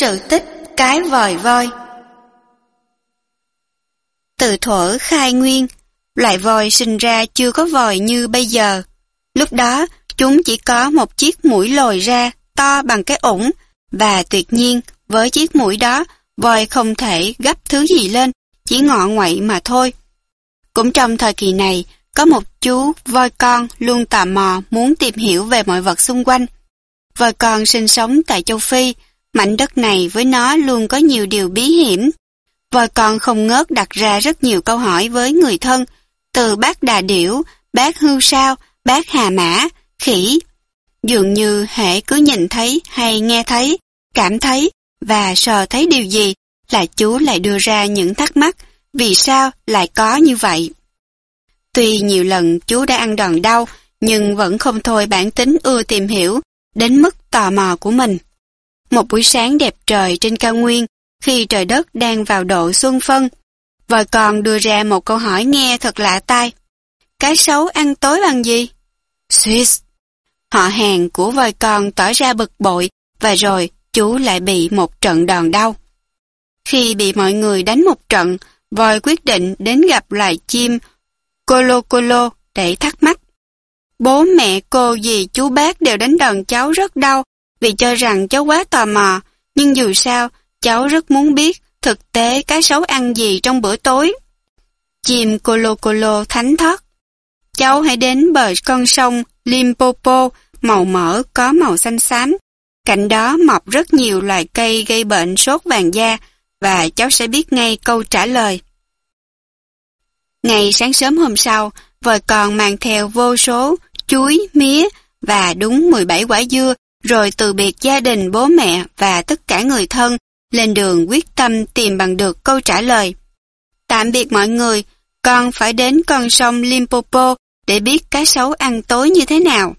Sự tích cái vòi voi Từ thuở khai nguyên, loại voi sinh ra chưa có vòi như bây giờ. Lúc đó, chúng chỉ có một chiếc mũi lồi ra, to bằng cái ủng, và tuyệt nhiên, với chiếc mũi đó, voi không thể gấp thứ gì lên, chỉ ngọ ngoậy mà thôi. Cũng trong thời kỳ này, có một chú voi con luôn tò mò muốn tìm hiểu về mọi vật xung quanh. Voi con sinh sống tại châu Phi, mảnh đất này với nó luôn có nhiều điều bí hiểm. Voi con không ngớt đặt ra rất nhiều câu hỏi với người thân, từ bác đà điểu, bác hưu sao, bác hà mã, khỉ. Dường như hệ cứ nhìn thấy hay nghe thấy, cảm thấy và sờ thấy điều gì là chú lại đưa ra những thắc mắc vì sao lại có như vậy. Tuy nhiều lần chú đã ăn đòn đau, nhưng vẫn không thôi bản tính ưa tìm hiểu, đến mức tò mò của mình. Một buổi sáng đẹp trời trên cao nguyên, khi trời đất đang vào độ xuân phân, vợ con đưa ra một câu hỏi nghe thật lạ tai. Cái xấu ăn tối bằng gì? Swiss. Họ hàng của vòi con tỏ ra bực bội và rồi chú lại bị một trận đòn đau. Khi bị mọi người đánh một trận, voi quyết định đến gặp loài chim Colo Colo để thắc mắc. Bố mẹ cô dì chú bác đều đánh đòn cháu rất đau vì cho rằng cháu quá tò mò, nhưng dù sao, cháu rất muốn biết thực tế cái xấu ăn gì trong bữa tối. chìm Colo Colo thánh thoát. Cháu hãy đến bờ con sông Limpopo, màu mỡ có màu xanh xám. Cạnh đó mọc rất nhiều loài cây gây bệnh sốt vàng da và cháu sẽ biết ngay câu trả lời. Ngày sáng sớm hôm sau, vợ còn mang theo vô số chuối, mía và đúng 17 quả dưa, rồi từ biệt gia đình bố mẹ và tất cả người thân, lên đường quyết tâm tìm bằng được câu trả lời. Tạm biệt mọi người, con phải đến con sông Limpopo để biết cá sấu ăn tối như thế nào.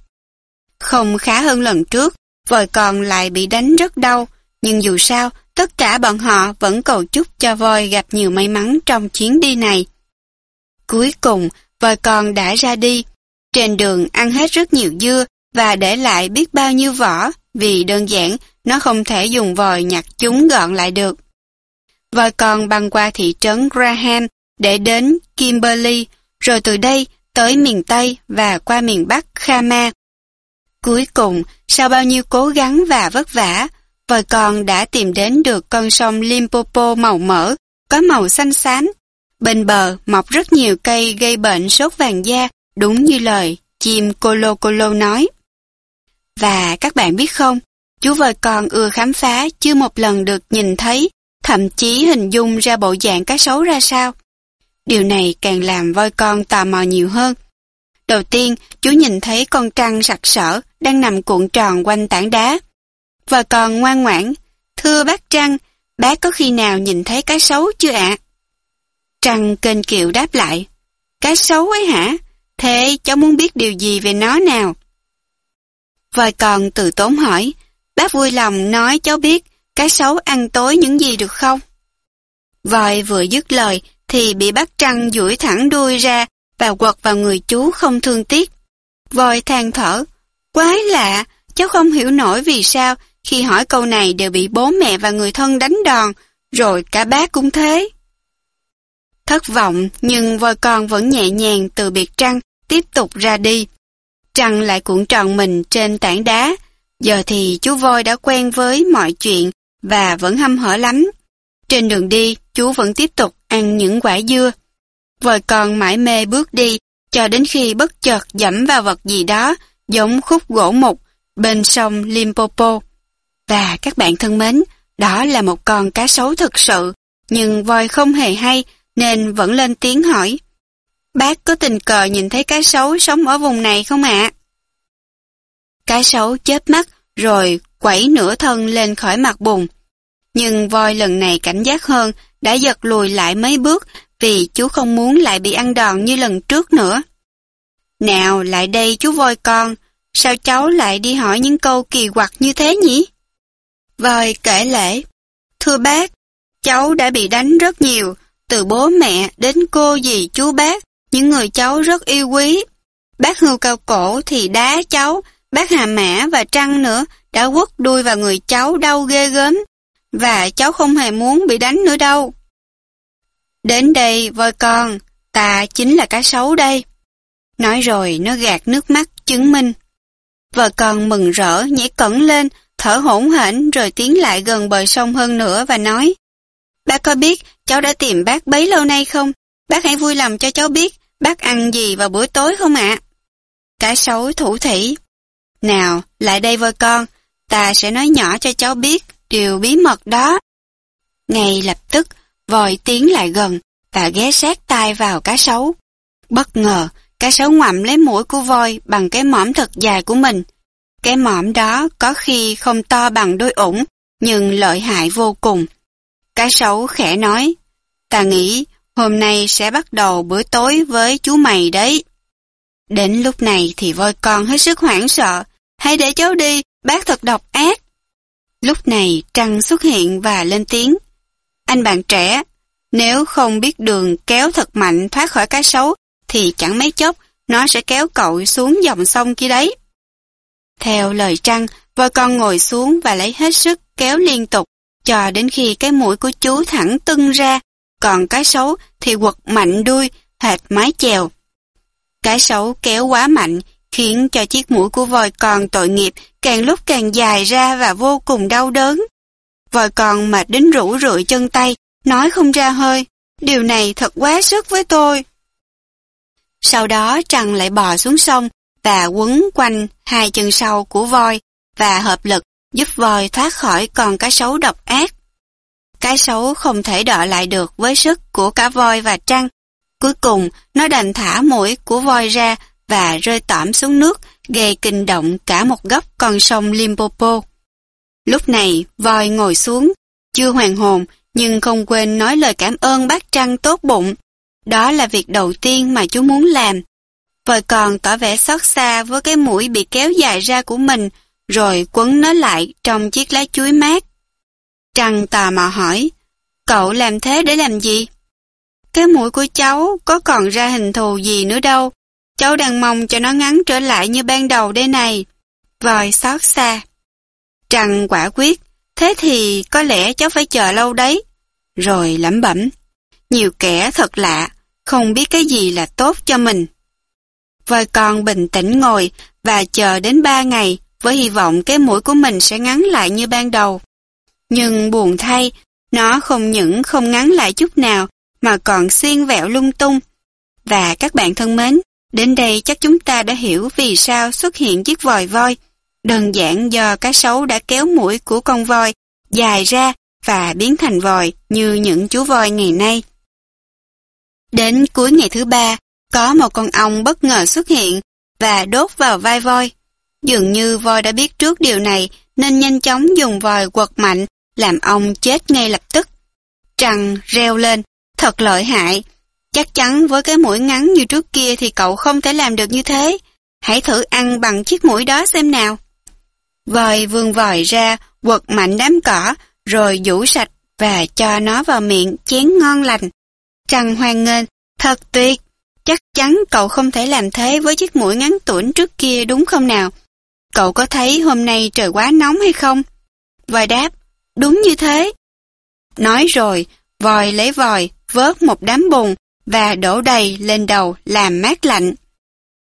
Không khá hơn lần trước, vòi còn lại bị đánh rất đau, nhưng dù sao, tất cả bọn họ vẫn cầu chúc cho voi gặp nhiều may mắn trong chuyến đi này. Cuối cùng, vòi còn đã ra đi. Trên đường ăn hết rất nhiều dưa và để lại biết bao nhiêu vỏ vì đơn giản nó không thể dùng vòi nhặt chúng gọn lại được. vòi con băng qua thị trấn Graham để đến Kimberley, rồi từ đây tới miền Tây và qua miền Bắc Khama. Cuối cùng, sau bao nhiêu cố gắng và vất vả, vòi con đã tìm đến được con sông Limpopo màu mỡ, có màu xanh xám Bên bờ mọc rất nhiều cây gây bệnh sốt vàng da, đúng như lời chim Colo Colo nói. Và các bạn biết không, chú voi con ưa khám phá chưa một lần được nhìn thấy, thậm chí hình dung ra bộ dạng cá sấu ra sao. Điều này càng làm voi con tò mò nhiều hơn. Đầu tiên, chú nhìn thấy con trăng sặc sỡ đang nằm cuộn tròn quanh tảng đá. Voi con ngoan ngoãn, thưa bác trăng, bác có khi nào nhìn thấy cá sấu chưa ạ? Trăng kênh kiệu đáp lại. Cá sấu ấy hả? Thế cháu muốn biết điều gì về nó nào? Vòi còn từ tốn hỏi. Bác vui lòng nói cháu biết cá sấu ăn tối những gì được không? Vòi vừa dứt lời thì bị bác Trăng duỗi thẳng đuôi ra và quật vào người chú không thương tiếc. Vòi than thở. Quái lạ, cháu không hiểu nổi vì sao khi hỏi câu này đều bị bố mẹ và người thân đánh đòn, rồi cả bác cũng thế. Thất vọng nhưng voi con vẫn nhẹ nhàng từ biệt Trăng tiếp tục ra đi. Trăng lại cuộn tròn mình trên tảng đá. Giờ thì chú voi đã quen với mọi chuyện và vẫn hâm hở lắm. Trên đường đi, chú vẫn tiếp tục ăn những quả dưa. Voi con mãi mê bước đi cho đến khi bất chợt dẫm vào vật gì đó giống khúc gỗ mục bên sông Limpopo. Và các bạn thân mến, đó là một con cá sấu thực sự, nhưng voi không hề hay nên vẫn lên tiếng hỏi. Bác có tình cờ nhìn thấy cá sấu sống ở vùng này không ạ? Cá sấu chớp mắt rồi quẩy nửa thân lên khỏi mặt bùn. Nhưng voi lần này cảnh giác hơn, đã giật lùi lại mấy bước vì chú không muốn lại bị ăn đòn như lần trước nữa. Nào, lại đây chú voi con, sao cháu lại đi hỏi những câu kỳ quặc như thế nhỉ? Voi kể lễ, thưa bác, cháu đã bị đánh rất nhiều, từ bố mẹ đến cô dì chú bác, những người cháu rất yêu quý. Bác hưu cao cổ thì đá cháu, bác hà mã và trăng nữa đã quất đuôi vào người cháu đau ghê gớm. và cháu không hề muốn bị đánh nữa đâu. Đến đây, voi con, ta chính là cá sấu đây. Nói rồi nó gạt nước mắt chứng minh. Vợ con mừng rỡ nhảy cẩn lên, thở hổn hển rồi tiến lại gần bờ sông hơn nữa và nói Bác có biết cháu đã tìm bác bấy lâu nay không? Bác hãy vui lòng cho cháu biết bác ăn gì vào buổi tối không ạ? Cá sấu thủ thủy Nào, lại đây với con, ta sẽ nói nhỏ cho cháu biết điều bí mật đó. Ngay lập tức, voi tiến lại gần và ghé sát tai vào cá sấu. Bất ngờ, cá sấu ngoạm lấy mũi của voi bằng cái mõm thật dài của mình. Cái mõm đó có khi không to bằng đôi ủng, nhưng lợi hại vô cùng. Cá sấu khẽ nói, ta nghĩ hôm nay sẽ bắt đầu bữa tối với chú mày đấy. Đến lúc này thì voi con hết sức hoảng sợ, hãy để cháu đi, bác thật độc ác. Lúc này Trăng xuất hiện và lên tiếng. Anh bạn trẻ, nếu không biết đường kéo thật mạnh thoát khỏi cá sấu, thì chẳng mấy chốc nó sẽ kéo cậu xuống dòng sông kia đấy. Theo lời Trăng, voi con ngồi xuống và lấy hết sức kéo liên tục, cho đến khi cái mũi của chú thẳng tưng ra, còn cái sấu thì quật mạnh đuôi, hệt mái chèo. Cái sấu kéo quá mạnh, khiến cho chiếc mũi của voi con tội nghiệp càng lúc càng dài ra và vô cùng đau đớn. Voi con mệt đến rũ rượi chân tay, nói không ra hơi. Điều này thật quá sức với tôi. Sau đó Trăng lại bò xuống sông và quấn quanh hai chân sau của voi và hợp lực giúp voi thoát khỏi con cá sấu độc ác. Cái xấu không thể đọ lại được với sức của cả voi và trăng. Cuối cùng, nó đành thả mũi của voi ra và rơi tỏm xuống nước, gây kinh động cả một góc con sông Limpopo. Lúc này, voi ngồi xuống, chưa hoàn hồn, nhưng không quên nói lời cảm ơn bác Trăng tốt bụng. Đó là việc đầu tiên mà chú muốn làm. Voi còn tỏ vẻ xót xa với cái mũi bị kéo dài ra của mình, rồi quấn nó lại trong chiếc lá chuối mát. Trăng tà mà hỏi, cậu làm thế để làm gì? Cái mũi của cháu có còn ra hình thù gì nữa đâu, cháu đang mong cho nó ngắn trở lại như ban đầu đây này. Vòi xót xa. Trăng quả quyết, thế thì có lẽ cháu phải chờ lâu đấy. Rồi lẩm bẩm, nhiều kẻ thật lạ, không biết cái gì là tốt cho mình. Voi con bình tĩnh ngồi và chờ đến ba ngày với hy vọng cái mũi của mình sẽ ngắn lại như ban đầu. Nhưng buồn thay, nó không những không ngắn lại chút nào mà còn xiên vẹo lung tung. Và các bạn thân mến, đến đây chắc chúng ta đã hiểu vì sao xuất hiện chiếc vòi voi. Đơn giản do cá sấu đã kéo mũi của con voi dài ra và biến thành vòi như những chú voi ngày nay. Đến cuối ngày thứ ba, có một con ong bất ngờ xuất hiện và đốt vào vai voi. Dường như voi đã biết trước điều này nên nhanh chóng dùng vòi quật mạnh làm ông chết ngay lập tức. Trăng reo lên, thật lợi hại. Chắc chắn với cái mũi ngắn như trước kia thì cậu không thể làm được như thế. Hãy thử ăn bằng chiếc mũi đó xem nào. Vòi vươn vòi ra, quật mạnh đám cỏ, rồi vũ sạch và cho nó vào miệng chén ngon lành. Trăng hoan nghênh, thật tuyệt. Chắc chắn cậu không thể làm thế với chiếc mũi ngắn tuổn trước kia đúng không nào? Cậu có thấy hôm nay trời quá nóng hay không? Vòi đáp, đúng như thế. Nói rồi, vòi lấy vòi, vớt một đám bùn và đổ đầy lên đầu làm mát lạnh.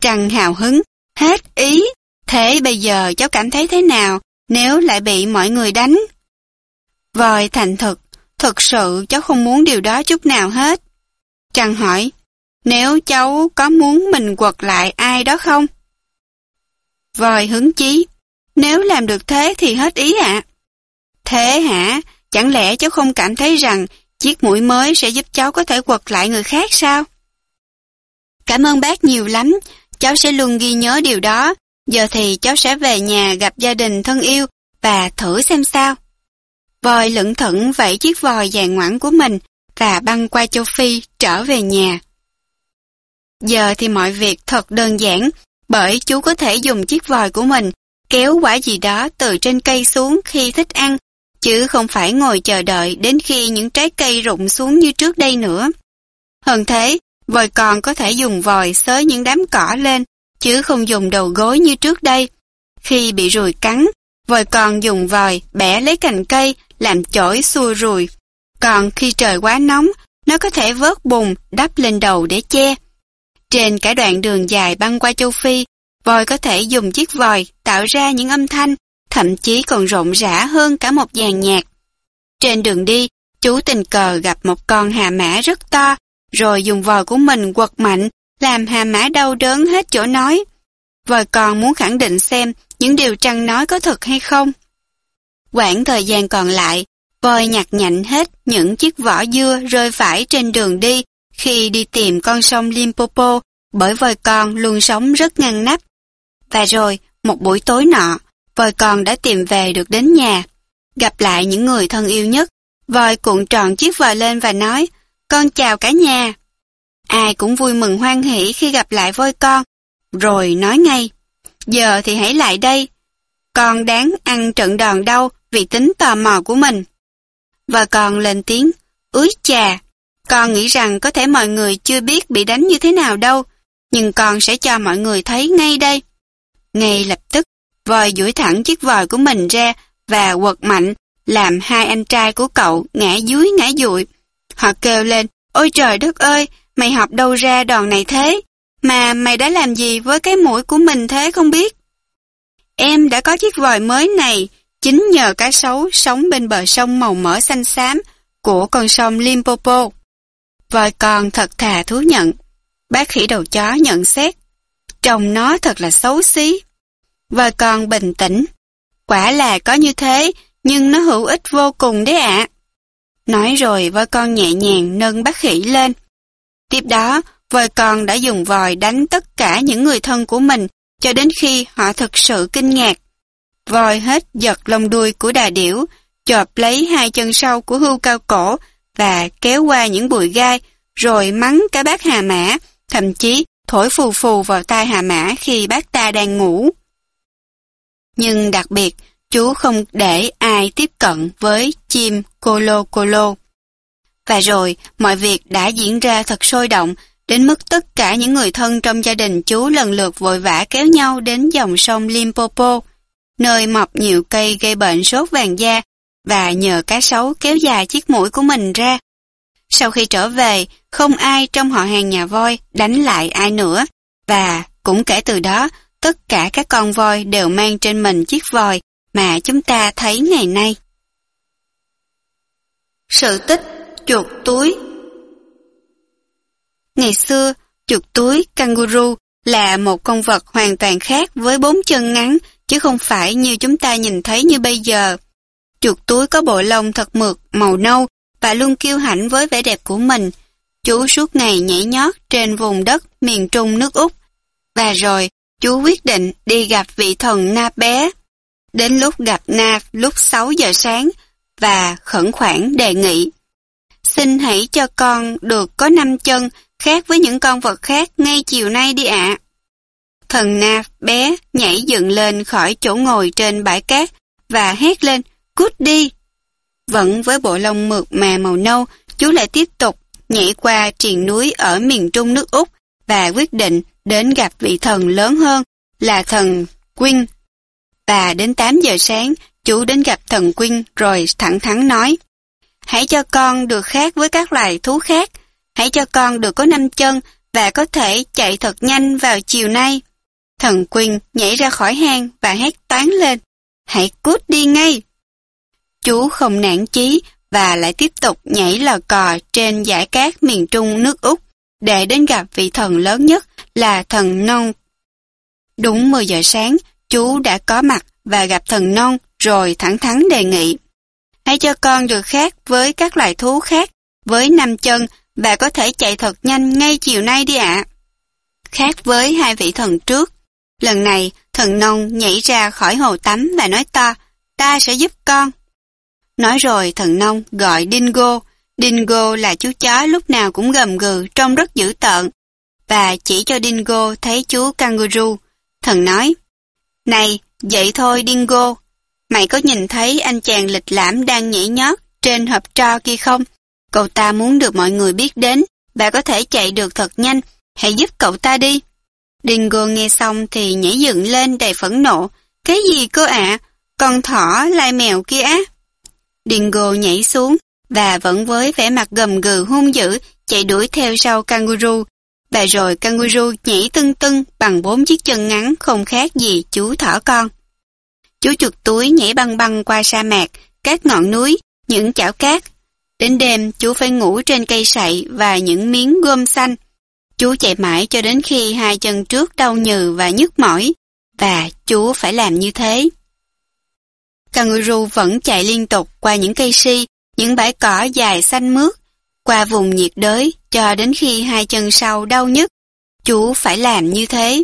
Trăng hào hứng, hết ý. Thế bây giờ cháu cảm thấy thế nào nếu lại bị mọi người đánh? Vòi thành thực, thực sự cháu không muốn điều đó chút nào hết. Trăng hỏi, nếu cháu có muốn mình quật lại ai đó không? Vòi hứng chí, nếu làm được thế thì hết ý ạ. Thế hả? Chẳng lẽ cháu không cảm thấy rằng chiếc mũi mới sẽ giúp cháu có thể quật lại người khác sao? Cảm ơn bác nhiều lắm, cháu sẽ luôn ghi nhớ điều đó. Giờ thì cháu sẽ về nhà gặp gia đình thân yêu và thử xem sao. Vòi lững thững vẫy chiếc vòi dài ngoẵn của mình và băng qua châu Phi trở về nhà. Giờ thì mọi việc thật đơn giản, bởi chú có thể dùng chiếc vòi của mình kéo quả gì đó từ trên cây xuống khi thích ăn, chứ không phải ngồi chờ đợi đến khi những trái cây rụng xuống như trước đây nữa. Hơn thế, vòi còn có thể dùng vòi xới những đám cỏ lên, chứ không dùng đầu gối như trước đây. Khi bị ruồi cắn, Vòi còn dùng vòi bẻ lấy cành cây làm chổi xua rùi. Còn khi trời quá nóng, nó có thể vớt bùn đắp lên đầu để che. Trên cả đoạn đường dài băng qua châu Phi, vòi có thể dùng chiếc vòi tạo ra những âm thanh, thậm chí còn rộn rã hơn cả một dàn nhạc. Trên đường đi, chú tình cờ gặp một con hà mã rất to, rồi dùng vòi của mình quật mạnh, làm hà mã đau đớn hết chỗ nói. Vòi còn muốn khẳng định xem những điều trăng nói có thật hay không. Quãng thời gian còn lại, voi nhặt nhạnh hết những chiếc vỏ dưa rơi phải trên đường đi khi đi tìm con sông Limpopo bởi voi con luôn sống rất ngăn nắp. Và rồi, một buổi tối nọ, voi con đã tìm về được đến nhà. Gặp lại những người thân yêu nhất, voi cuộn tròn chiếc vòi lên và nói, con chào cả nhà. Ai cũng vui mừng hoan hỷ khi gặp lại voi con, rồi nói ngay, giờ thì hãy lại đây. Con đáng ăn trận đòn đâu vì tính tò mò của mình. Và con lên tiếng, ưới chà, con nghĩ rằng có thể mọi người chưa biết bị đánh như thế nào đâu, nhưng con sẽ cho mọi người thấy ngay đây. Ngay lập tức, vòi duỗi thẳng chiếc vòi của mình ra và quật mạnh, làm hai anh trai của cậu ngã dưới ngã dụi. Họ kêu lên, ôi trời đất ơi, mày học đâu ra đòn này thế? Mà mày đã làm gì với cái mũi của mình thế không biết? Em đã có chiếc vòi mới này, chính nhờ cá sấu sống bên bờ sông màu mỡ xanh xám của con sông Limpopo. Vòi con thật thà thú nhận. Bác khỉ đầu chó nhận xét. Trông nó thật là xấu xí. Vòi con bình tĩnh. Quả là có như thế, nhưng nó hữu ích vô cùng đấy ạ. Nói rồi voi con nhẹ nhàng nâng bác khỉ lên. Tiếp đó, voi con đã dùng vòi đánh tất cả những người thân của mình cho đến khi họ thực sự kinh ngạc. Voi hết giật lông đuôi của đà điểu, chộp lấy hai chân sau của hưu cao cổ và kéo qua những bụi gai, rồi mắng cả bác hà mã, thậm chí thổi phù phù vào tai hà mã khi bác ta đang ngủ. Nhưng đặc biệt, chú không để ai tiếp cận với chim colo colo. Và rồi, mọi việc đã diễn ra thật sôi động, đến mức tất cả những người thân trong gia đình chú lần lượt vội vã kéo nhau đến dòng sông Limpopo, nơi mọc nhiều cây gây bệnh sốt vàng da và nhờ cá sấu kéo dài chiếc mũi của mình ra. Sau khi trở về, không ai trong họ hàng nhà voi đánh lại ai nữa và cũng kể từ đó, tất cả các con voi đều mang trên mình chiếc vòi mà chúng ta thấy ngày nay. Sự tích chuột túi Ngày xưa, chuột túi kangaroo là một con vật hoàn toàn khác với bốn chân ngắn, chứ không phải như chúng ta nhìn thấy như bây giờ. Chuột túi có bộ lông thật mượt, màu nâu và luôn kiêu hãnh với vẻ đẹp của mình. Chú suốt ngày nhảy nhót trên vùng đất miền trung nước Úc. Và rồi, chú quyết định đi gặp vị thần Na bé. Đến lúc gặp Na lúc 6 giờ sáng và khẩn khoản đề nghị. Xin hãy cho con được có năm chân khác với những con vật khác ngay chiều nay đi ạ. Thần Na bé nhảy dựng lên khỏi chỗ ngồi trên bãi cát và hét lên, cút đi. Vẫn với bộ lông mượt mà màu nâu, chú lại tiếp tục nhảy qua triền núi ở miền trung nước Úc và quyết định đến gặp vị thần lớn hơn là thần Quynh. Và đến 8 giờ sáng, chú đến gặp thần Quynh rồi thẳng thắn nói Hãy cho con được khác với các loài thú khác, hãy cho con được có năm chân và có thể chạy thật nhanh vào chiều nay. Thần Quynh nhảy ra khỏi hang và hét toán lên, hãy cút đi ngay. Chú không nản chí và lại tiếp tục nhảy lò cò trên dải cát miền trung nước Úc để đến gặp vị thần lớn nhất là thần Non. Đúng 10 giờ sáng, chú đã có mặt và gặp thần Non rồi thẳng thắn đề nghị. Hãy cho con được khác với các loài thú khác, với năm chân và có thể chạy thật nhanh ngay chiều nay đi ạ. Khác với hai vị thần trước, lần này thần Non nhảy ra khỏi hồ tắm và nói to, ta sẽ giúp con. Nói rồi thần nông gọi Dingo. Dingo là chú chó lúc nào cũng gầm gừ, trông rất dữ tợn. Và chỉ cho Dingo thấy chú kangaroo. Thần nói, Này, vậy thôi Dingo, mày có nhìn thấy anh chàng lịch lãm đang nhảy nhót trên hộp tro kia không? Cậu ta muốn được mọi người biết đến và có thể chạy được thật nhanh. Hãy giúp cậu ta đi. Dingo nghe xong thì nhảy dựng lên đầy phẫn nộ. Cái gì cơ ạ? con thỏ lai mèo kia á. Dingo nhảy xuống và vẫn với vẻ mặt gầm gừ hung dữ chạy đuổi theo sau kangaroo. Và rồi kangaroo nhảy tưng tưng bằng bốn chiếc chân ngắn không khác gì chú thỏ con. Chú chuột túi nhảy băng băng qua sa mạc, các ngọn núi, những chảo cát. Đến đêm chú phải ngủ trên cây sậy và những miếng gôm xanh. Chú chạy mãi cho đến khi hai chân trước đau nhừ và nhức mỏi, và chú phải làm như thế. Kangaroo vẫn chạy liên tục qua những cây si, những bãi cỏ dài xanh mướt, qua vùng nhiệt đới cho đến khi hai chân sau đau nhức. Chú phải làm như thế.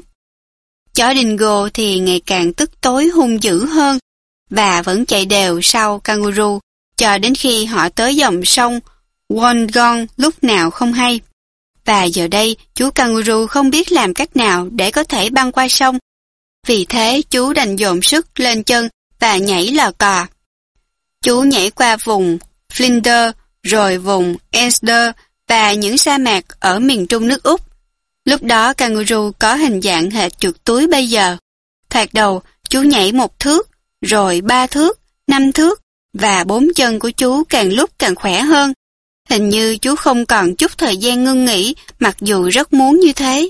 Chó Dingo thì ngày càng tức tối hung dữ hơn và vẫn chạy đều sau kangaroo cho đến khi họ tới dòng sông Wongon lúc nào không hay. Và giờ đây chú kangaroo không biết làm cách nào để có thể băng qua sông. Vì thế chú đành dồn sức lên chân và nhảy lò cò. Chú nhảy qua vùng Flinders, rồi vùng Ulster và những sa mạc ở miền trung nước Úc. Lúc đó kangaroo có hình dạng hệt chuột túi bây giờ. Thoạt đầu, chú nhảy một thước, rồi ba thước, năm thước, và bốn chân của chú càng lúc càng khỏe hơn. Hình như chú không còn chút thời gian ngưng nghỉ, mặc dù rất muốn như thế.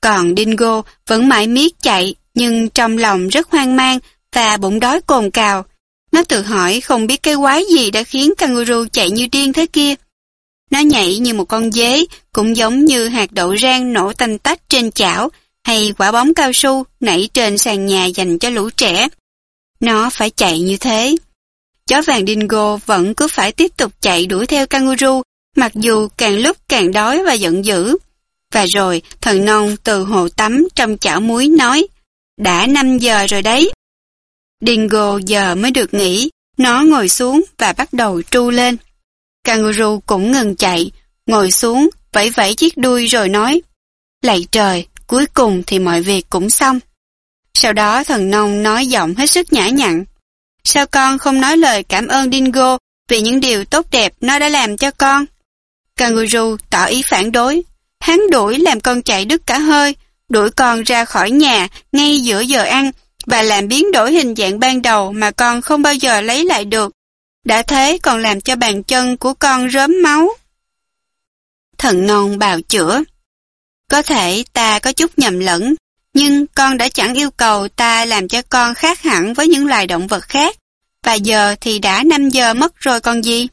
Còn Dingo vẫn mãi miết chạy, nhưng trong lòng rất hoang mang và bụng đói cồn cào. Nó tự hỏi không biết cái quái gì đã khiến kangaroo chạy như điên thế kia. Nó nhảy như một con dế, cũng giống như hạt đậu rang nổ tanh tách trên chảo, hay quả bóng cao su nảy trên sàn nhà dành cho lũ trẻ. Nó phải chạy như thế. Chó vàng Dingo vẫn cứ phải tiếp tục chạy đuổi theo kangaroo, mặc dù càng lúc càng đói và giận dữ. Và rồi, thần non từ hồ tắm trong chảo muối nói, đã 5 giờ rồi đấy. Dingo giờ mới được nghỉ, nó ngồi xuống và bắt đầu tru lên. Kangaroo cũng ngừng chạy, ngồi xuống, vẫy vẫy chiếc đuôi rồi nói, Lạy trời, cuối cùng thì mọi việc cũng xong. Sau đó thần nông nói giọng hết sức nhã nhặn. Sao con không nói lời cảm ơn Dingo vì những điều tốt đẹp nó đã làm cho con? Kangaroo tỏ ý phản đối. Hắn đuổi làm con chạy đứt cả hơi, đuổi con ra khỏi nhà ngay giữa giờ ăn và làm biến đổi hình dạng ban đầu mà con không bao giờ lấy lại được. Đã thế còn làm cho bàn chân của con rớm máu. Thần non bào chữa. Có thể ta có chút nhầm lẫn, nhưng con đã chẳng yêu cầu ta làm cho con khác hẳn với những loài động vật khác. Và giờ thì đã 5 giờ mất rồi con gì?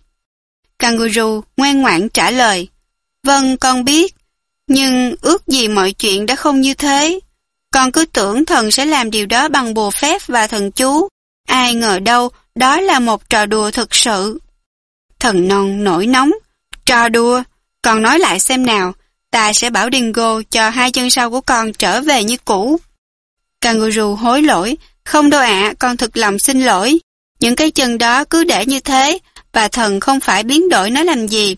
Kangaroo ngoan ngoãn trả lời. Vâng, con biết. Nhưng ước gì mọi chuyện đã không như thế. Con cứ tưởng thần sẽ làm điều đó bằng bùa phép và thần chú. Ai ngờ đâu, đó là một trò đùa thực sự. Thần non nổi nóng. Trò đùa? còn nói lại xem nào. Ta sẽ bảo Dingo cho hai chân sau của con trở về như cũ. Kangaroo hối lỗi. Không đâu ạ, con thực lòng xin lỗi. Những cái chân đó cứ để như thế, và thần không phải biến đổi nó làm gì.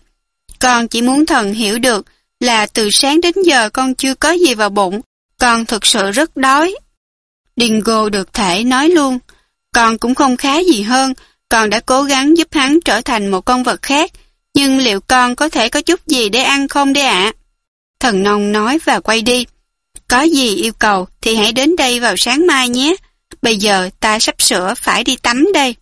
Con chỉ muốn thần hiểu được là từ sáng đến giờ con chưa có gì vào bụng, con thực sự rất đói. Dingo được thể nói luôn, con cũng không khá gì hơn, con đã cố gắng giúp hắn trở thành một con vật khác, nhưng liệu con có thể có chút gì để ăn không đấy ạ? Thần nông nói và quay đi. Có gì yêu cầu thì hãy đến đây vào sáng mai nhé. Bây giờ ta sắp sửa phải đi tắm đây.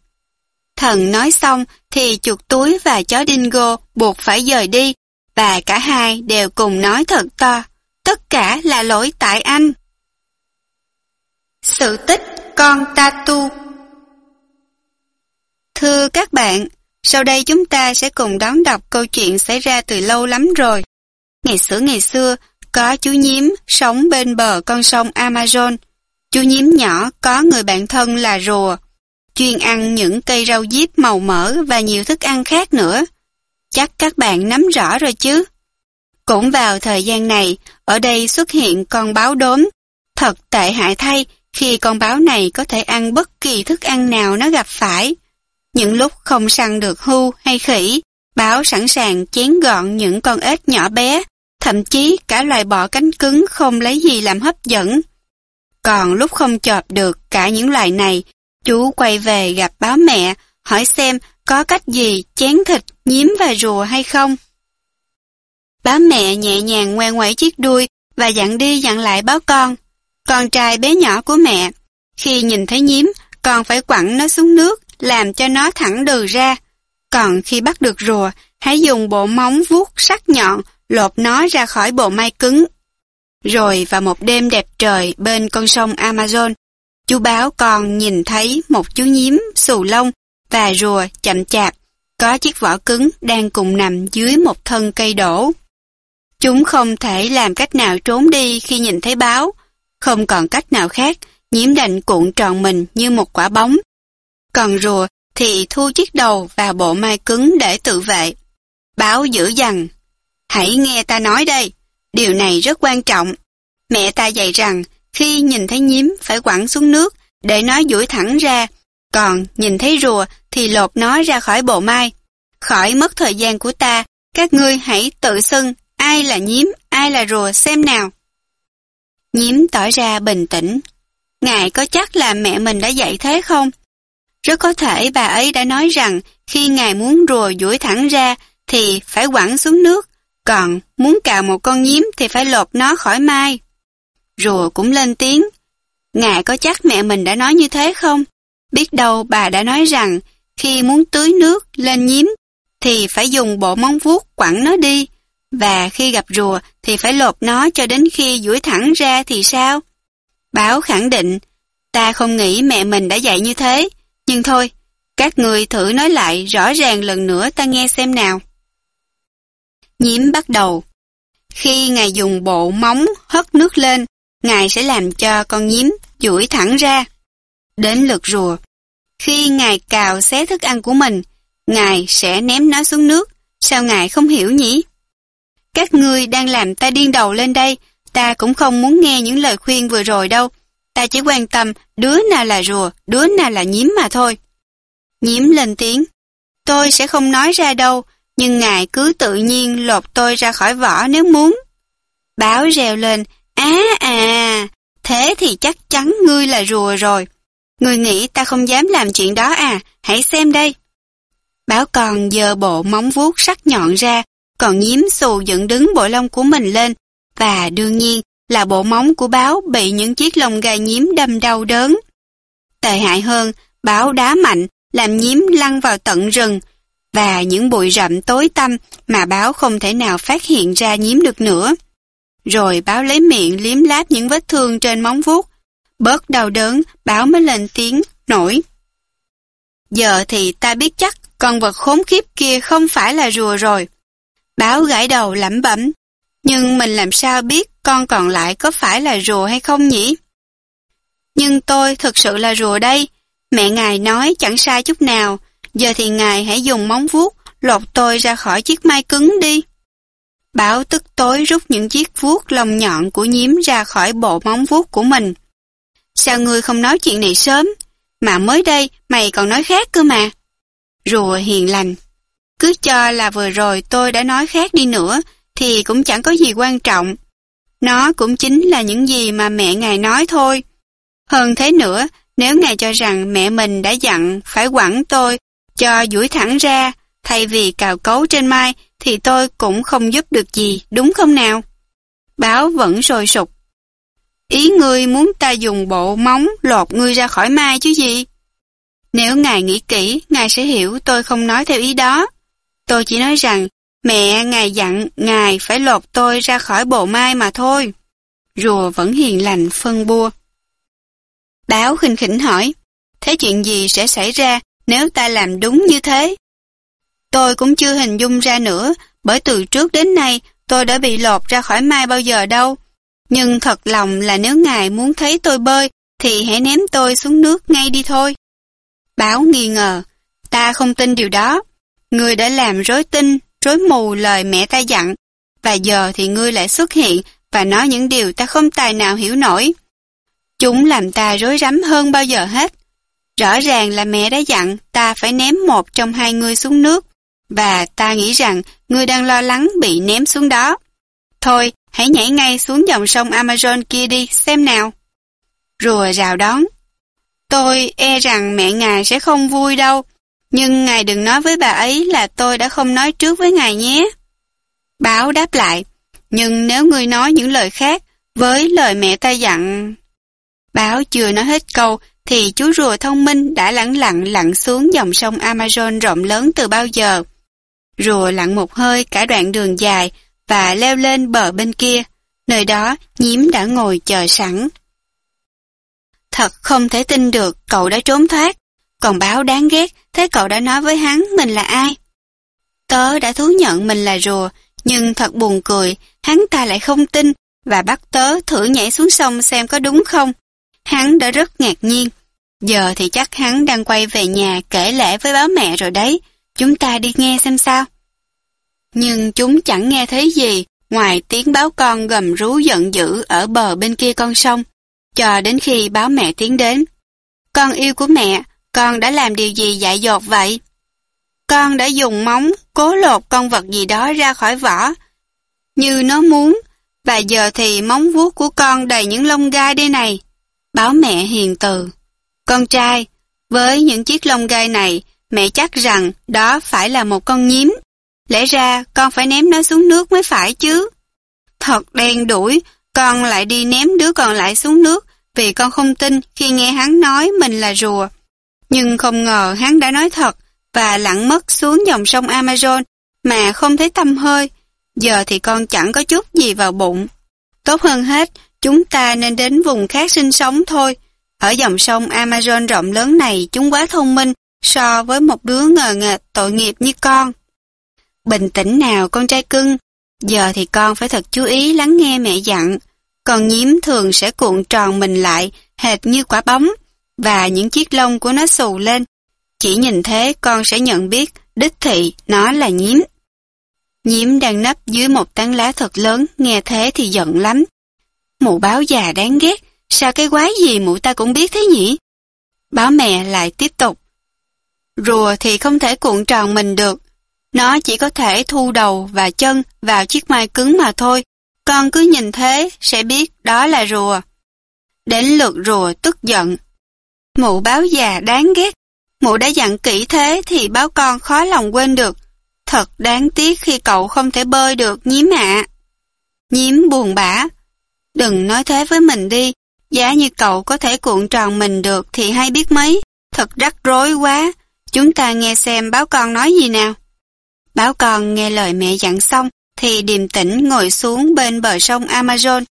Thần nói xong thì chuột túi và chó Dingo buộc phải rời đi và cả hai đều cùng nói thật to. Tất cả là lỗi tại anh. Sự tích con Tatu Thưa các bạn, sau đây chúng ta sẽ cùng đón đọc câu chuyện xảy ra từ lâu lắm rồi. Ngày xưa ngày xưa, có chú nhím sống bên bờ con sông Amazon. Chú nhím nhỏ có người bạn thân là rùa, chuyên ăn những cây rau diếp màu mỡ và nhiều thức ăn khác nữa. Chắc các bạn nắm rõ rồi chứ? Cũng vào thời gian này, ở đây xuất hiện con báo đốm. Thật tệ hại thay khi con báo này có thể ăn bất kỳ thức ăn nào nó gặp phải. Những lúc không săn được hưu hay khỉ, báo sẵn sàng chén gọn những con ếch nhỏ bé, thậm chí cả loài bọ cánh cứng không lấy gì làm hấp dẫn. Còn lúc không chọp được cả những loài này, chú quay về gặp báo mẹ, hỏi xem có cách gì chén thịt, nhím và rùa hay không. Báo mẹ nhẹ nhàng ngoe ngoẩy chiếc đuôi và dặn đi dặn lại báo con. Con trai bé nhỏ của mẹ, khi nhìn thấy nhím, con phải quẳng nó xuống nước, làm cho nó thẳng đừ ra. Còn khi bắt được rùa, hãy dùng bộ móng vuốt sắc nhọn, lột nó ra khỏi bộ mai cứng. Rồi vào một đêm đẹp trời bên con sông Amazon, chú báo còn nhìn thấy một chú nhím xù lông và rùa chậm chạp, có chiếc vỏ cứng đang cùng nằm dưới một thân cây đổ. Chúng không thể làm cách nào trốn đi khi nhìn thấy báo, không còn cách nào khác, nhiễm đành cuộn tròn mình như một quả bóng. Còn rùa thì thu chiếc đầu và bộ mai cứng để tự vệ. Báo dữ dằn. Hãy nghe ta nói đây, điều này rất quan trọng. Mẹ ta dạy rằng, khi nhìn thấy nhím phải quẳng xuống nước để nó duỗi thẳng ra, còn nhìn thấy rùa thì lột nó ra khỏi bộ mai. Khỏi mất thời gian của ta, các ngươi hãy tự xưng ai là nhím, ai là rùa xem nào. Nhím tỏ ra bình tĩnh. Ngài có chắc là mẹ mình đã dạy thế không? Rất có thể bà ấy đã nói rằng khi ngài muốn rùa duỗi thẳng ra thì phải quẳng xuống nước, còn muốn cào một con nhím thì phải lột nó khỏi mai. Rùa cũng lên tiếng. Ngài có chắc mẹ mình đã nói như thế không? Biết đâu bà đã nói rằng khi muốn tưới nước lên nhím thì phải dùng bộ móng vuốt quẳng nó đi và khi gặp rùa thì phải lột nó cho đến khi duỗi thẳng ra thì sao? Báo khẳng định, ta không nghĩ mẹ mình đã dạy như thế, nhưng thôi, các người thử nói lại rõ ràng lần nữa ta nghe xem nào. Nhiễm bắt đầu. Khi ngài dùng bộ móng hất nước lên, ngài sẽ làm cho con nhím duỗi thẳng ra. Đến lượt rùa. Khi ngài cào xé thức ăn của mình, ngài sẽ ném nó xuống nước. Sao ngài không hiểu nhỉ? Các ngươi đang làm ta điên đầu lên đây, ta cũng không muốn nghe những lời khuyên vừa rồi đâu. Ta chỉ quan tâm đứa nào là rùa, đứa nào là nhím mà thôi. Nhím lên tiếng. Tôi sẽ không nói ra đâu, nhưng ngài cứ tự nhiên lột tôi ra khỏi vỏ nếu muốn. Báo reo lên, á à, thế thì chắc chắn ngươi là rùa rồi. Ngươi nghĩ ta không dám làm chuyện đó à, hãy xem đây. Báo còn giờ bộ móng vuốt sắc nhọn ra, còn nhím xù dựng đứng bộ lông của mình lên, và đương nhiên là bộ móng của báo bị những chiếc lông gai nhím đâm đau đớn. Tệ hại hơn, báo đá mạnh, làm nhím lăn vào tận rừng, và những bụi rậm tối tăm mà báo không thể nào phát hiện ra nhím được nữa. Rồi báo lấy miệng liếm láp những vết thương trên móng vuốt. Bớt đau đớn, báo mới lên tiếng, nổi. Giờ thì ta biết chắc con vật khốn khiếp kia không phải là rùa rồi. Báo gãi đầu lẩm bẩm. Nhưng mình làm sao biết con còn lại có phải là rùa hay không nhỉ? Nhưng tôi thực sự là rùa đây. Mẹ ngài nói chẳng sai chút nào. Giờ thì ngài hãy dùng móng vuốt lột tôi ra khỏi chiếc mai cứng đi. Bảo tức tối rút những chiếc vuốt lông nhọn của nhím ra khỏi bộ móng vuốt của mình. Sao ngươi không nói chuyện này sớm? Mà mới đây mày còn nói khác cơ mà. Rùa hiền lành. Cứ cho là vừa rồi tôi đã nói khác đi nữa, thì cũng chẳng có gì quan trọng. Nó cũng chính là những gì mà mẹ ngài nói thôi. Hơn thế nữa, nếu ngài cho rằng mẹ mình đã dặn phải quẳng tôi cho duỗi thẳng ra, thay vì cào cấu trên mai, thì tôi cũng không giúp được gì, đúng không nào? Báo vẫn sôi sục. Ý ngươi muốn ta dùng bộ móng lột ngươi ra khỏi mai chứ gì? Nếu ngài nghĩ kỹ, ngài sẽ hiểu tôi không nói theo ý đó. Tôi chỉ nói rằng, mẹ ngài dặn ngài phải lột tôi ra khỏi bộ mai mà thôi. Rùa vẫn hiền lành phân bua. Báo khinh khỉnh hỏi, thế chuyện gì sẽ xảy ra nếu ta làm đúng như thế? Tôi cũng chưa hình dung ra nữa, bởi từ trước đến nay tôi đã bị lột ra khỏi mai bao giờ đâu. Nhưng thật lòng là nếu ngài muốn thấy tôi bơi, thì hãy ném tôi xuống nước ngay đi thôi. Báo nghi ngờ, ta không tin điều đó. người đã làm rối tinh, rối mù lời mẹ ta dặn, và giờ thì ngươi lại xuất hiện và nói những điều ta không tài nào hiểu nổi. Chúng làm ta rối rắm hơn bao giờ hết. Rõ ràng là mẹ đã dặn ta phải ném một trong hai ngươi xuống nước, và ta nghĩ rằng ngươi đang lo lắng bị ném xuống đó. Thôi, hãy nhảy ngay xuống dòng sông Amazon kia đi, xem nào. Rùa rào đón. Tôi e rằng mẹ ngài sẽ không vui đâu, nhưng ngài đừng nói với bà ấy là tôi đã không nói trước với ngài nhé. Báo đáp lại, nhưng nếu ngươi nói những lời khác với lời mẹ ta dặn... Báo chưa nói hết câu thì chú rùa thông minh đã lẳng lặng lặn xuống dòng sông Amazon rộng lớn từ bao giờ. Rùa lặn một hơi cả đoạn đường dài và leo lên bờ bên kia. Nơi đó, nhím đã ngồi chờ sẵn. Thật không thể tin được cậu đã trốn thoát. Còn báo đáng ghét, thế cậu đã nói với hắn mình là ai? Tớ đã thú nhận mình là rùa, nhưng thật buồn cười, hắn ta lại không tin và bắt tớ thử nhảy xuống sông xem có đúng không. Hắn đã rất ngạc nhiên. Giờ thì chắc hắn đang quay về nhà kể lễ với báo mẹ rồi đấy. Chúng ta đi nghe xem sao. Nhưng chúng chẳng nghe thấy gì ngoài tiếng báo con gầm rú giận dữ ở bờ bên kia con sông, cho đến khi báo mẹ tiến đến. Con yêu của mẹ, con đã làm điều gì dại dột vậy? Con đã dùng móng cố lột con vật gì đó ra khỏi vỏ, như nó muốn, và giờ thì móng vuốt của con đầy những lông gai đây này. Báo mẹ hiền từ. Con trai, với những chiếc lông gai này, mẹ chắc rằng đó phải là một con nhím. Lẽ ra con phải ném nó xuống nước mới phải chứ. Thật đen đuổi, con lại đi ném đứa còn lại xuống nước vì con không tin khi nghe hắn nói mình là rùa. Nhưng không ngờ hắn đã nói thật và lặn mất xuống dòng sông Amazon mà không thấy tâm hơi. Giờ thì con chẳng có chút gì vào bụng. Tốt hơn hết, chúng ta nên đến vùng khác sinh sống thôi. Ở dòng sông Amazon rộng lớn này chúng quá thông minh so với một đứa ngờ nghệch tội nghiệp như con. Bình tĩnh nào con trai cưng, giờ thì con phải thật chú ý lắng nghe mẹ dặn. còn nhím thường sẽ cuộn tròn mình lại hệt như quả bóng và những chiếc lông của nó xù lên. Chỉ nhìn thế con sẽ nhận biết đích thị nó là nhím. Nhím đang nấp dưới một tán lá thật lớn, nghe thế thì giận lắm. Mụ báo già đáng ghét, sao cái quái gì mụ ta cũng biết thế nhỉ? Báo mẹ lại tiếp tục. Rùa thì không thể cuộn tròn mình được. Nó chỉ có thể thu đầu và chân vào chiếc mai cứng mà thôi. Con cứ nhìn thế sẽ biết đó là rùa. Đến lượt rùa tức giận. Mụ báo già đáng ghét. Mụ đã dặn kỹ thế thì báo con khó lòng quên được. Thật đáng tiếc khi cậu không thể bơi được nhím ạ. Nhím buồn bã. Đừng nói thế với mình đi. Giá như cậu có thể cuộn tròn mình được thì hay biết mấy. Thật rắc rối quá. Chúng ta nghe xem báo con nói gì nào. Báo con nghe lời mẹ dặn xong thì điềm tĩnh ngồi xuống bên bờ sông Amazon,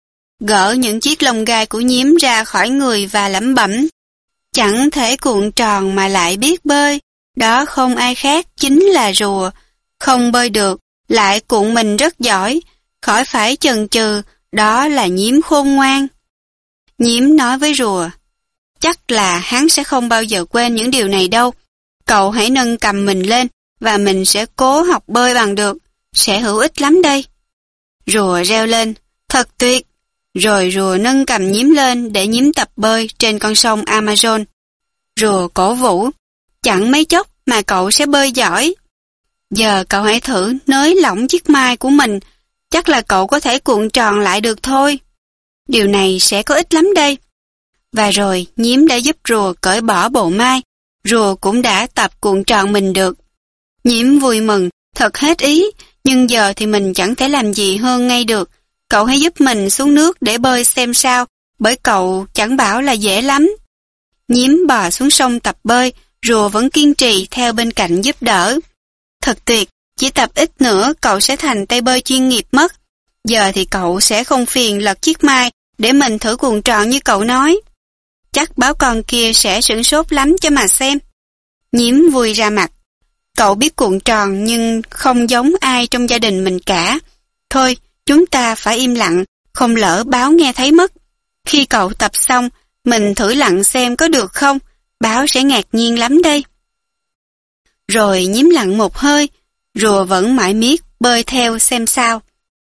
gỡ những chiếc lông gai của nhím ra khỏi người và lẩm bẩm. Chẳng thể cuộn tròn mà lại biết bơi, đó không ai khác chính là rùa. Không bơi được, lại cuộn mình rất giỏi, khỏi phải chần chừ, đó là nhím khôn ngoan. Nhím nói với rùa, chắc là hắn sẽ không bao giờ quên những điều này đâu. Cậu hãy nâng cầm mình lên và mình sẽ cố học bơi bằng được, sẽ hữu ích lắm đây. Rùa reo lên, thật tuyệt. Rồi rùa nâng cầm nhím lên để nhím tập bơi trên con sông Amazon. Rùa cổ vũ, chẳng mấy chốc mà cậu sẽ bơi giỏi. Giờ cậu hãy thử nới lỏng chiếc mai của mình, chắc là cậu có thể cuộn tròn lại được thôi. Điều này sẽ có ích lắm đây. Và rồi, nhím đã giúp rùa cởi bỏ bộ mai, rùa cũng đã tập cuộn tròn mình được. Nhiễm vui mừng, thật hết ý, nhưng giờ thì mình chẳng thể làm gì hơn ngay được. Cậu hãy giúp mình xuống nước để bơi xem sao, bởi cậu chẳng bảo là dễ lắm. Nhiếm bò xuống sông tập bơi, rùa vẫn kiên trì theo bên cạnh giúp đỡ. Thật tuyệt, chỉ tập ít nữa cậu sẽ thành tay bơi chuyên nghiệp mất. Giờ thì cậu sẽ không phiền lật chiếc mai để mình thử cuộn tròn như cậu nói. Chắc báo con kia sẽ sửng sốt lắm cho mà xem. Nhiếm vui ra mặt. Cậu biết cuộn tròn nhưng không giống ai trong gia đình mình cả. Thôi, chúng ta phải im lặng, không lỡ báo nghe thấy mất. Khi cậu tập xong, mình thử lặng xem có được không, báo sẽ ngạc nhiên lắm đây. Rồi nhím lặng một hơi, rùa vẫn mãi miết bơi theo xem sao.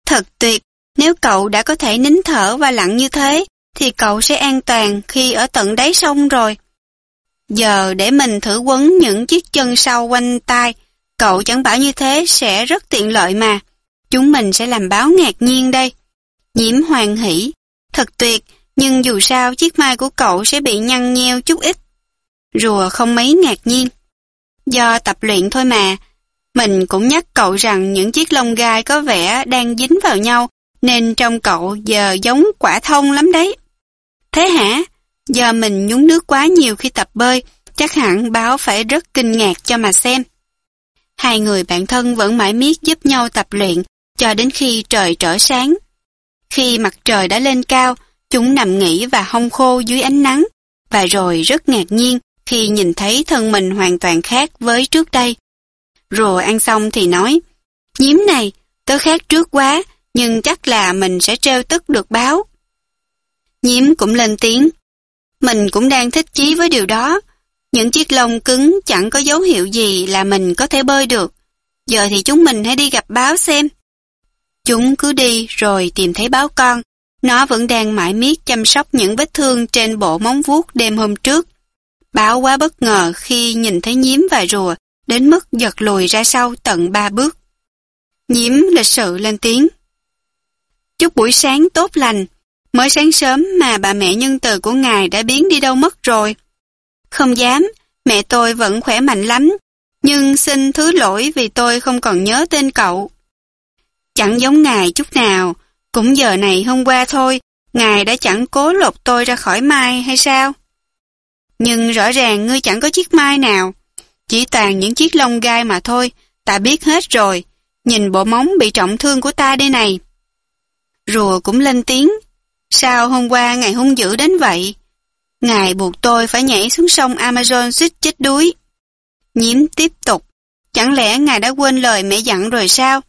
Thật tuyệt, nếu cậu đã có thể nín thở và lặng như thế, thì cậu sẽ an toàn khi ở tận đáy sông rồi. Giờ để mình thử quấn những chiếc chân sau quanh tay, cậu chẳng bảo như thế sẽ rất tiện lợi mà. Chúng mình sẽ làm báo ngạc nhiên đây. Nhiễm hoàng hỷ, thật tuyệt, nhưng dù sao chiếc mai của cậu sẽ bị nhăn nheo chút ít. Rùa không mấy ngạc nhiên. Do tập luyện thôi mà, mình cũng nhắc cậu rằng những chiếc lông gai có vẻ đang dính vào nhau, nên trong cậu giờ giống quả thông lắm đấy. Thế hả? Do mình nhúng nước quá nhiều khi tập bơi, chắc hẳn báo phải rất kinh ngạc cho mà xem. Hai người bạn thân vẫn mãi miết giúp nhau tập luyện cho đến khi trời trở sáng. Khi mặt trời đã lên cao, chúng nằm nghỉ và hong khô dưới ánh nắng, và rồi rất ngạc nhiên khi nhìn thấy thân mình hoàn toàn khác với trước đây. Rùa ăn xong thì nói, Nhiếm này, tớ khác trước quá, nhưng chắc là mình sẽ treo tức được báo. Nhiếm cũng lên tiếng, mình cũng đang thích chí với điều đó. Những chiếc lông cứng chẳng có dấu hiệu gì là mình có thể bơi được. Giờ thì chúng mình hãy đi gặp báo xem. Chúng cứ đi rồi tìm thấy báo con. Nó vẫn đang mãi miết chăm sóc những vết thương trên bộ móng vuốt đêm hôm trước. Báo quá bất ngờ khi nhìn thấy nhiếm và rùa, đến mức giật lùi ra sau tận ba bước. Nhiễm lịch sự lên tiếng. Chúc buổi sáng tốt lành, mới sáng sớm mà bà mẹ nhân từ của ngài đã biến đi đâu mất rồi. Không dám, mẹ tôi vẫn khỏe mạnh lắm, nhưng xin thứ lỗi vì tôi không còn nhớ tên cậu. Chẳng giống ngài chút nào, cũng giờ này hôm qua thôi, ngài đã chẳng cố lột tôi ra khỏi mai hay sao? Nhưng rõ ràng ngươi chẳng có chiếc mai nào, chỉ toàn những chiếc lông gai mà thôi, ta biết hết rồi, nhìn bộ móng bị trọng thương của ta đây này. Rùa cũng lên tiếng, sao hôm qua ngài hung dữ đến vậy? Ngài buộc tôi phải nhảy xuống sông Amazon suýt chết đuối. Nhiếm tiếp tục, chẳng lẽ ngài đã quên lời mẹ dặn rồi sao?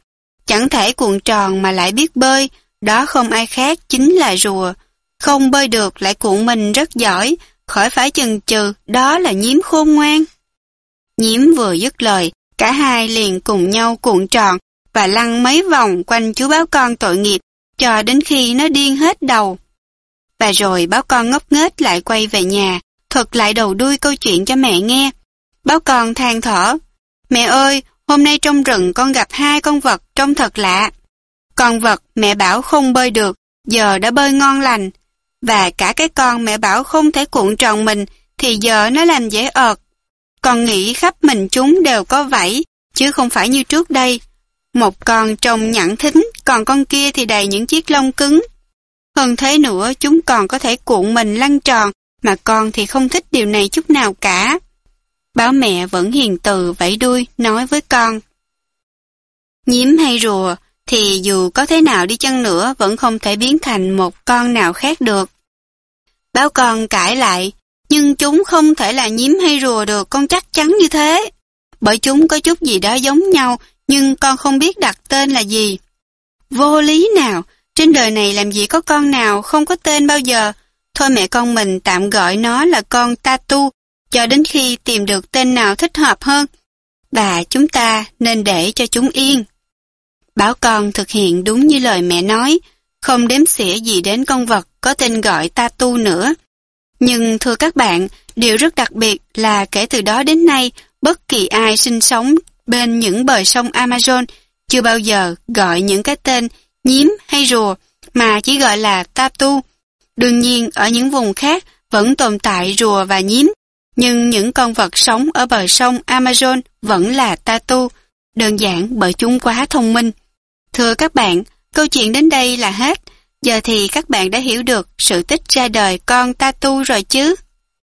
Chẳng thể cuộn tròn mà lại biết bơi, đó không ai khác chính là rùa. Không bơi được lại cuộn mình rất giỏi, khỏi phải chần chừ, đó là nhiễm khôn ngoan. Nhiễm vừa dứt lời, cả hai liền cùng nhau cuộn tròn và lăn mấy vòng quanh chú báo con tội nghiệp, cho đến khi nó điên hết đầu. Và rồi báo con ngốc nghếch lại quay về nhà, thuật lại đầu đuôi câu chuyện cho mẹ nghe. Báo con than thở, mẹ ơi, hôm nay trong rừng con gặp hai con vật trông thật lạ. Con vật mẹ bảo không bơi được, giờ đã bơi ngon lành. Và cả cái con mẹ bảo không thể cuộn tròn mình, thì giờ nó làm dễ ợt. Con nghĩ khắp mình chúng đều có vảy, chứ không phải như trước đây. Một con trông nhẵn thính, còn con kia thì đầy những chiếc lông cứng. Hơn thế nữa, chúng còn có thể cuộn mình lăn tròn, mà con thì không thích điều này chút nào cả. Báo mẹ vẫn hiền từ vẫy đuôi, nói với con. Nhiếm hay rùa, thì dù có thế nào đi chăng nữa vẫn không thể biến thành một con nào khác được. Báo con cãi lại, nhưng chúng không thể là nhím hay rùa được, con chắc chắn như thế. Bởi chúng có chút gì đó giống nhau, nhưng con không biết đặt tên là gì. Vô lý nào, trên đời này làm gì có con nào không có tên bao giờ. Thôi mẹ con mình tạm gọi nó là con Tatu, cho đến khi tìm được tên nào thích hợp hơn. Và chúng ta nên để cho chúng yên. Bảo con thực hiện đúng như lời mẹ nói, không đếm xỉa gì đến con vật có tên gọi Tatu nữa. Nhưng thưa các bạn, điều rất đặc biệt là kể từ đó đến nay, bất kỳ ai sinh sống bên những bờ sông Amazon chưa bao giờ gọi những cái tên nhím hay rùa, mà chỉ gọi là tatu. Đương nhiên, ở những vùng khác vẫn tồn tại rùa và nhím, nhưng những con vật sống ở bờ sông Amazon vẫn là tatu, đơn giản bởi chúng quá thông minh. Thưa các bạn, câu chuyện đến đây là hết. Giờ thì các bạn đã hiểu được sự tích ra đời con Tatu rồi chứ?